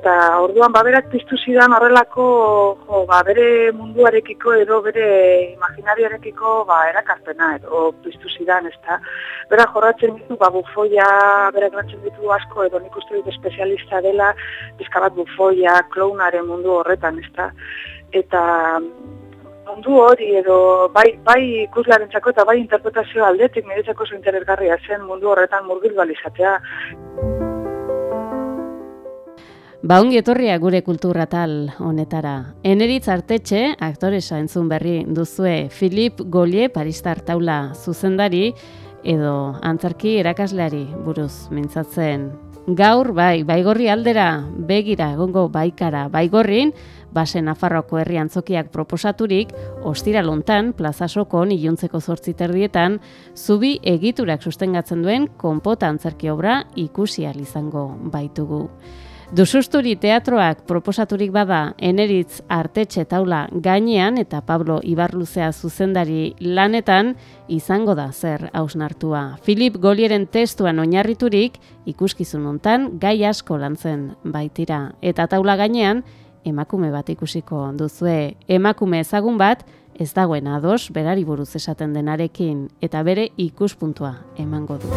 Eta orduan baberak piztu zidan horrelako jo, ba, bere munduarekiko edo bere imaginariarekiko ba, erakarpena edo piztu zidan, ez da. Bera jorratzen ditu, ba, bufoia, bera gratzen ditu asko edo nik uste dut espezialista dela, bizkabat bufoia, klounaren mundu horretan, ez da. Eta mundu hori edo bai, bai ikuslarentxako eta bai interpretazio aldetik niretzako zo interesgarria zen mundu horretan murgil balizatea. Ba ongi etorria gure kulturatal honetara. Eneritz artetxe, aktoresa entzun berri duzue, Filip Golie Paristar taula zuzendari, edo antzarki erakasleari buruz mintzatzen. Gaur, bai, baigorri aldera, begira egongo baikara baigorrin, basen Nafarroko herri antzokiak proposaturik, ostira lontan, plazasokon iluntzeko zortziterdietan, zubi egiturak sustengatzen duen konpota antzerki obra ikusi izango baitugu. Dususturi teatroak proposaturik bada eneritz artetxe taula gainean eta Pablo Ibarluzea zuzendari lanetan izango da zer hausnartua. Filip Golieren testuan oinarriturik ikuskizun hontan gai asko lantzen baitira. Eta taula gainean emakume bat ikusiko duzue. Emakume ezagun bat ez dagoen ados berari buruz esaten denarekin eta bere ikuspuntua emango du.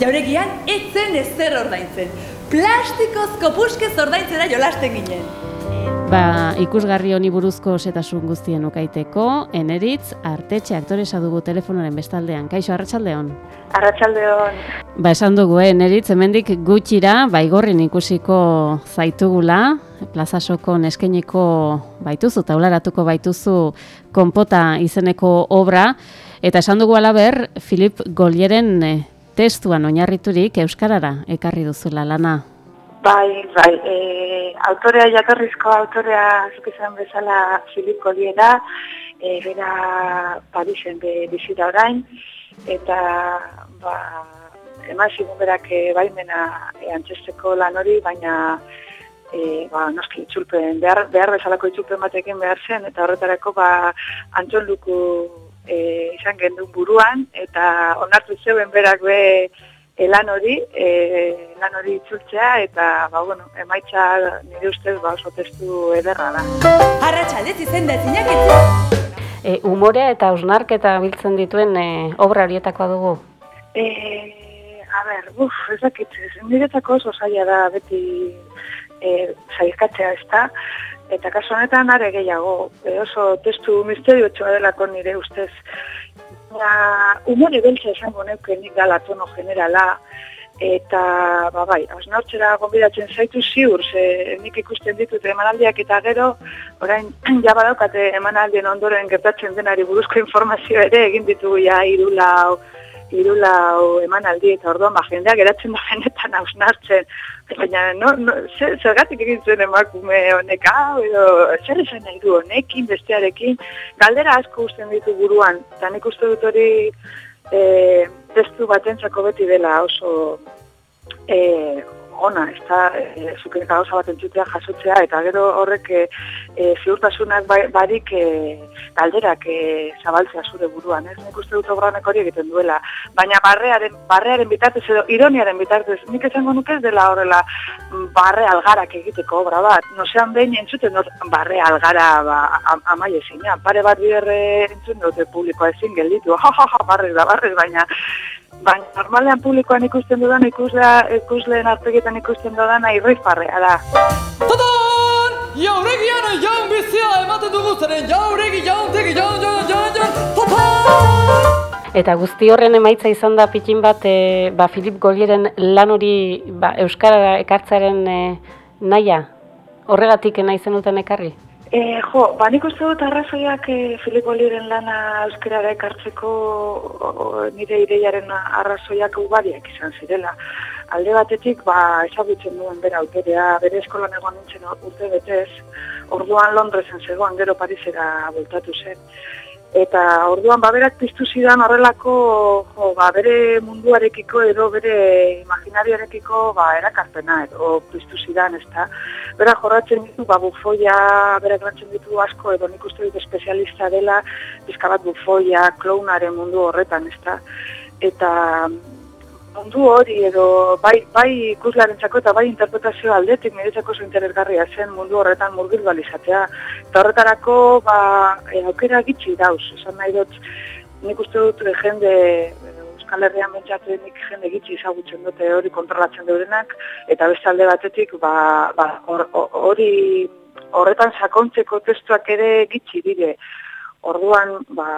Jauregian ez zen ezer ordaintzen. Plastikozko puske ordaintzera jolasten ginen. Ba, ikusgarri honi buruzko setasun guztien ukaiteko, eneritz, artetxe aktoresa dugu telefonoren bestaldean. Kaixo, arratsaldeon. Arratsaldeon. Ba, esan dugu, eh, eneritz, hemendik gutxira, baigorrin ikusiko zaitugula, plazasoko neskeneko baituzu, taularatuko baituzu konpota izeneko obra, eta esan dugu alaber, Filip Golieren eh, testuan oinarriturik Euskarara ekarri duzula lana. Bai, bai, e, autorea jatorrizko autorea zukizan bezala Filip Goliera, e, bera Parisen be, bizita orain, eta ba, eman zigun berak e, baimena e, antzesteko lan hori, baina e, ba, noski itzulpen, behar, behar bezalako itzulpen batekin behar zen, eta horretarako ba, antxon luku e, izan gendun buruan, eta onartu zeuen berak be lan hori, e, lan hori itzultzea, eta ba, bueno, emaitza nire ustez ba, oso testu ederra da. Arratxa, ez izen da, E, umorea eta osnarketa biltzen dituen e, obra horietakoa dugu? E, a ber, buf, ez dakit, niretzako oso zaila da beti e, zailkatzea ez da, eta kasu honetan are gehiago, e, oso testu misterio txoa delako nire ustez. Ba, umore beltza esango neuke nik dala tono generala, eta, ba bai, hausnautxera gombidatzen zaitu ziur, ze nik ikusten ditut emanaldiak eta gero, orain, jabadaukate emanaldien ondoren gertatzen denari buruzko informazio ere, egin ditugu ja irulau, irula emanaldi eta orduan ba jendeak geratzen da benetan ausnartzen baina no, no, zergatik egin zuen emakume honek hau edo zer esan nahi du honekin bestearekin? Galdera asko usten ditu buruan eta nik uste dut hori e, testu batentzako beti dela oso e, ona, ez da, e, zuken gauza bat entzutea jasotzea, eta gero horrek e, e, ziurtasunak bai, barik e, galderak e, zabaltzea zure buruan, ez? Nik uste dut obranek hori egiten duela, baina barrearen, barrearen bitartez edo ironiaren bitartez, nik esango nuke ez dela horrela barre algarak egiteko obra bat, no sean behin entzuten dut barre algara ba, amai ezin, pare bat biherre entzuten dute publikoa ezin gelditu, ha, ha, ha, barrez da, barrez, baina Baina normalean publikoan ikusten dudan, ikuslea, ikusleen hartegetan ikusten dudan, irrifarrea da. Tadaan! Jauregian jaun bizia ematen dugu zaren jauregi jauntegi jaun jaun jaun jaun Eta guzti horren emaitza izan da pitin bat, e, ba, Filip Golieren lan hori ba, Euskara ekartzaren e, naia, horregatik nahi zenuten ekarri? E, jo, ba, nik uste dut arrazoiak e, Filipo Liren lana euskerara ekartzeko nire ideiaren arrazoiak ugariak izan zirela. Alde batetik, ba, ezagutzen duen bera autorea, bere eskolan egon nintzen urte betez, orduan Londresen zegoan gero Parisera bultatu zen eta orduan baberak piztu zidan horrelako jo, ba, bere munduarekiko edo bere imaginariarekiko ba, erakarpena edo piztu zidan, ez da. Bera jorratzen ditu, ba, bufoia, bera grantzen ditu asko edo nik uste dut espezialista dela, bizkabat bufoia, klounaren mundu horretan, ez da. Eta mundu hori edo bai, bai ikuslarentzako eta bai interpretazio aldetik niretzako oso interesgarria zen mundu horretan murgil balizatea. Eta horretarako ba, e, aukera gitxi dauz, esan nahi dut nik uste dut e, jende e, Euskal Herrian bentsatu nik jende gitxi izagutzen dute hori kontrolatzen durenak eta beste alde batetik ba, ba, hori horretan sakontzeko testuak ere gitxi dire. Orduan, ba,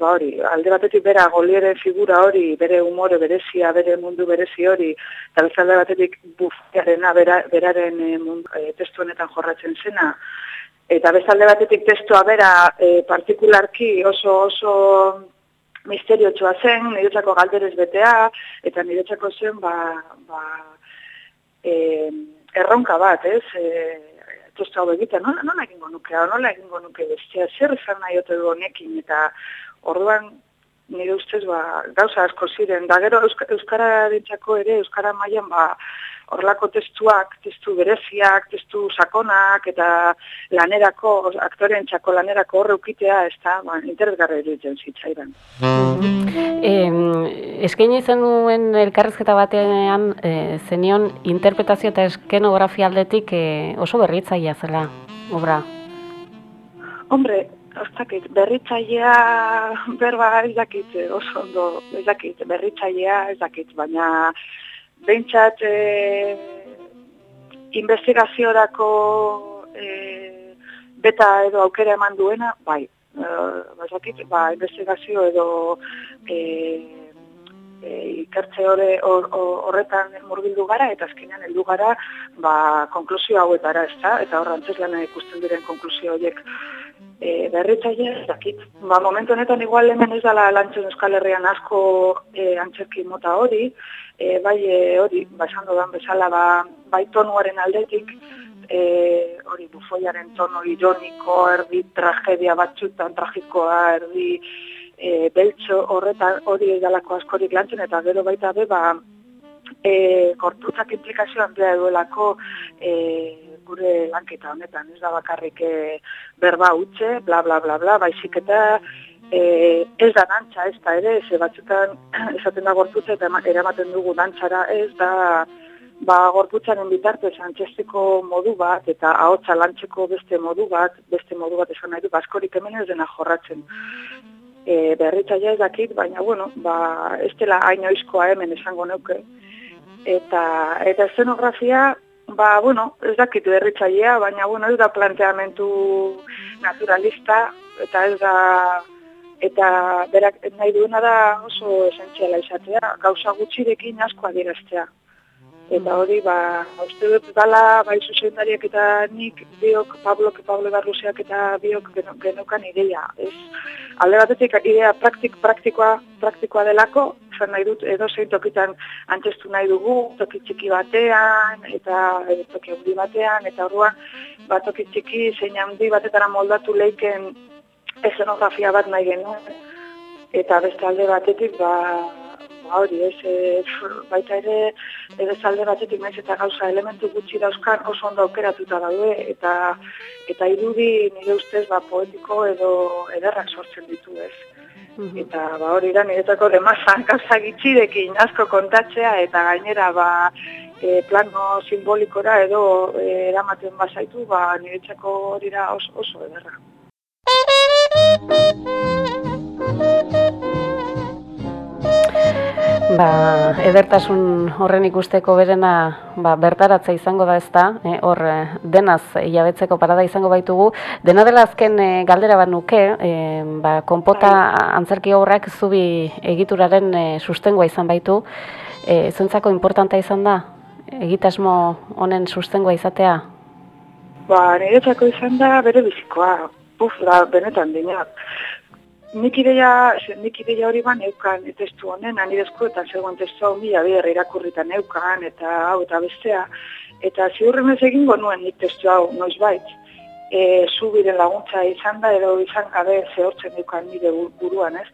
ba hori, alde batetik bera goliere figura hori, bere umore berezia, bere mundu berezi hori, eta beste alde batetik bufiarena bera, beraren e, mundu, e, testu honetan jorratzen zena, eta beste alde batetik testua bera e, partikularki oso oso misterio txua zen, niretzako galderez betea, eta niretzako zen ba, ba, e, erronka bat, ez, e, testu hau egiten, nola, nola egingo nuke, nola egingo nuke bestia, zer zan nahi ote honekin, eta Orduan, nire ustez, ba, gauza asko ziren. Da gero Euskara dintzako ere, Euskara mailan ba, horrelako testuak, testu bereziak, testu sakonak, eta lanerako, aktoren txako lanerako horre ukitea, ez da, ba, interesgarra iruditzen zitzaidan. Eh, Eskein izan duen elkarrezketa batean, eh, zenion interpretazio eta eskenografia aldetik eh, oso berritzaia zela, obra? Hombre, Ostakit, berritzailea berba ez dakit oso ondo, ez dakit, berritzailea ez dakit, baina behintzat e, investigaziorako e, beta edo aukera eman duena, bai, e, ez dakit, ba, investigazio edo e, e, ikertze horretan murbildu gara, eta azkenean heldu gara, ba, konklusio hauetara ez da, eta horra antzes ikusten diren konklusio horiek e, berritzaile, dakit. Ba, momentu honetan igual hemen ez dala lantzen Euskal Herrian asko e, antzerki mota hori, e, bai e, hori, ba, esan dudan bezala, ba, bai tonuaren aldetik, e, hori bufoiaren tono ironiko, erdi tragedia batzutan, tragikoa, erdi e, beltso horretan hori edalako askorik lantzen, eta gero baita be, ba, e, kortutzak implikazioan bea duelako e, lanketa honetan, ez da bakarrik e, berba utxe, bla bla bla bla, baizik eta e, ez da dantza, ez da ere, ze batzutan esaten da gorputza eta eramaten dugu dantzara, ez da ba, gorputzaren bitartez antzesteko modu bat eta ahotsa lantzeko beste modu bat, beste modu bat esan nahi du, baskorik hemen ez dena jorratzen. E, berritzaia ez dakit, baina bueno, ba, ez dela hainoizkoa hemen esango neuke. Eta, eta eszenografia, Ba, bueno, ez dakitu erritzailea, baina, bueno, ez da planteamentu naturalista, eta ez da, eta berak nahi duena da oso esentziala izatea, gauza gutxirekin asko adieraztea. Eta hori, ba, uste dut dala, bai zuzendariak eta nik, biok, Pablo, Pablo Barruseak eta biok genukan ideia. Ez, alde batetik idea praktik, praktikoa, praktikoa delako, zer nahi dut, edo zein tokitan antzestu nahi dugu, toki txiki batean, eta edo toki handi batean, eta orduan, ba, toki txiki zein handi batetara moldatu leiken esenografia bat nahi genuen. Eta beste alde batetik, ba, ba hori, ez, e, baita ere, ere zalde batetik naiz eta gauza elementu gutxi dauzkan oso ondo aukeratuta daude, eta eta irudi nire ustez ba, poetiko edo ederrak sortzen ditu, ez. Eta ba hori da niretako demazan gauza gitxirekin asko kontatzea, eta gainera ba, e, plano simbolikora edo e, eramaten bazaitu, ba, niretzako hori da oso, oso ederra. Ba, edertasun horren ikusteko berena ba, bertaratza izango da ezta, e, hor eh, denaz jabetzeko parada izango baitugu. Dena dela azken e, galdera bat nuke, e, ba, konpota antzerki horrak zubi egituraren e, sustengoa izan baitu. E, Zuntzako importanta izan da, egitasmo honen sustengoa izatea? Ba, niretzako izan da bere bizikoa, buf, da, benetan dinak nik ideia, nik ideia hori ban eukan testu honen, anirezko eta zegoen testu hau mila behar irakurritan neukan eta hau eta bestea. Eta ziurren ez egingo nuen nik testu hau noiz bait. E, zu bire laguntza izan da edo izan gabe zehortzen eukan nire buruan ez.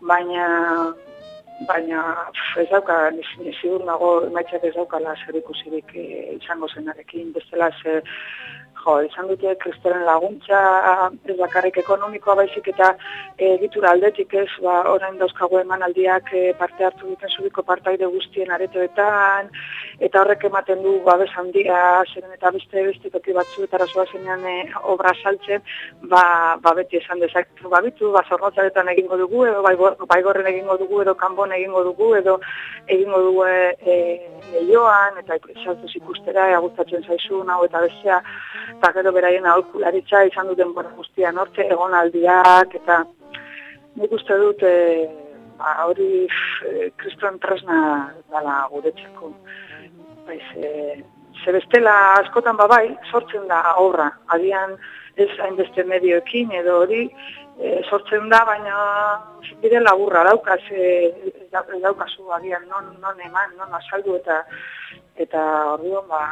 Baina, baina ez dauka, ziur nago emaitzak ez daukala zer ikusirik e, izango zenarekin. Bestela ze jo, izan dute kristoren laguntza, ez bakarrik ekonomikoa baizik eta egitura aldetik ez, ba, orain dauzkago emanaldiak e, parte hartu duten zubiko partaide guztien aretoetan, eta horrek ematen du babes handia, zeren eta beste beste toki batzu eta razoa zenean e, obra saltzen, ba, ba beti esan dezaktu, ba bitu, ba zornotzaretan egingo dugu, edo baigorren bai egingo dugu, edo kanbon egingo dugu, edo egingo dugu e, leioan, eta saltuz ikustera, egustatzen zaizun, hau eta bestea, eta gero beraien aholkularitza izan duten bora guztia norte, egonaldiak, eta nik uste dut, e, ba, hori e, kriston tresna dala guretzeko. Baiz, e, ze bestela askotan babai, sortzen da obra, adian ez hainbeste medioekin edo hori, e, sortzen da, baina bide laburra daukaz, e, daukazu agian non, non eman, non asaldu eta eta orduan ba,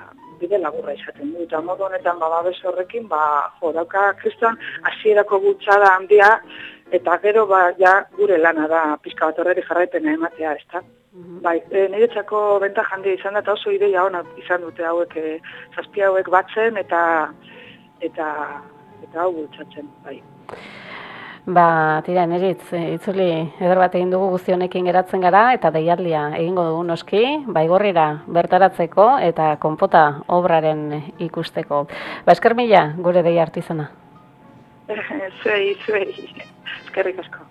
bide laburra izaten du. Eta modu honetan ba, babes horrekin, ba, jo, dauka kriston hasierako gutxada handia, eta gero ba, ja, gure lana da pizka bat horreri jarraipena ematea, ez da? Mhm. Bai, e, niretzako benta handia izan da, eta oso ideia hona izan dute hauek, e, zazpi hauek batzen, eta eta eta hau gultzatzen, bai. Ba, tira, neritz, itzuli eder bat egin dugu guztionekin geratzen gara, eta deialdia egingo dugu noski, baigorrira bertaratzeko eta konpota obraren ikusteko. Ba, esker mila, gure deia artizana. zuei, zuei, eskerrik asko.